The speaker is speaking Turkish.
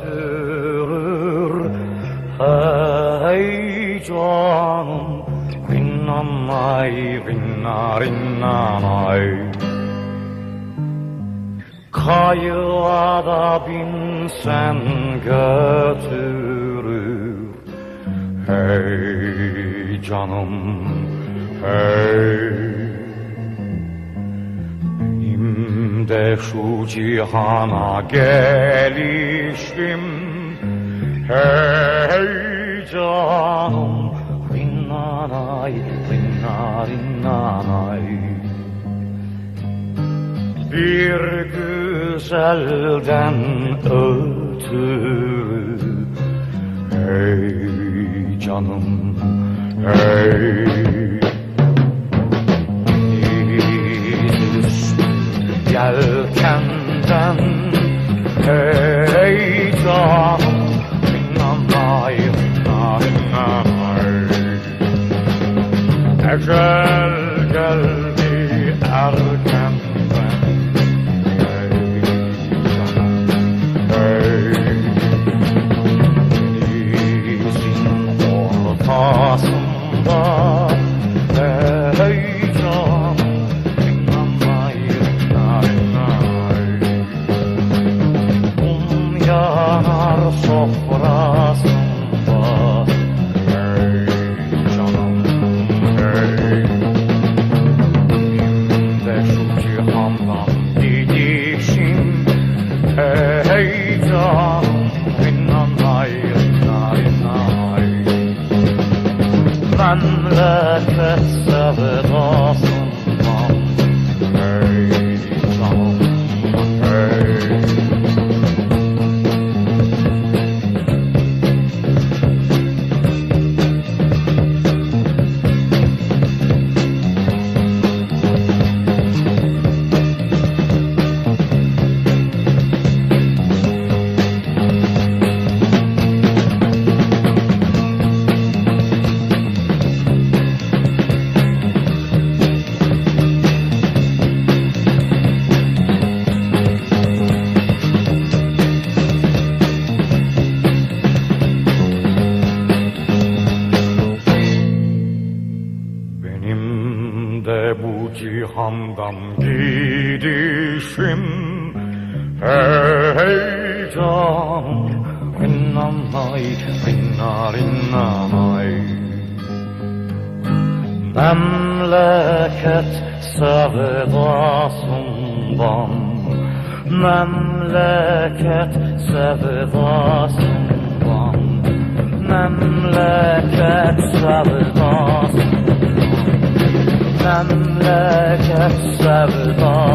götürür Hey canım Rinnanay rinna rinnanay Kayığa da binsen götürür. Hey canım hey de şu cihana gelişim Hey canım Rinnanay rinna rinnanay. Bir güzelden ötürü Hey canım hey yelkenden Hey canım Rinnanay rinna rinnanay Ecel Hey canım rinnanay rinnanay Memleket sevdasından Hey cihandan gidişim Hey canım Rinnanay rinna rinnanay Memleket sevdasından Memleket sevdasından Memleket sevdasından Memleket sevdasından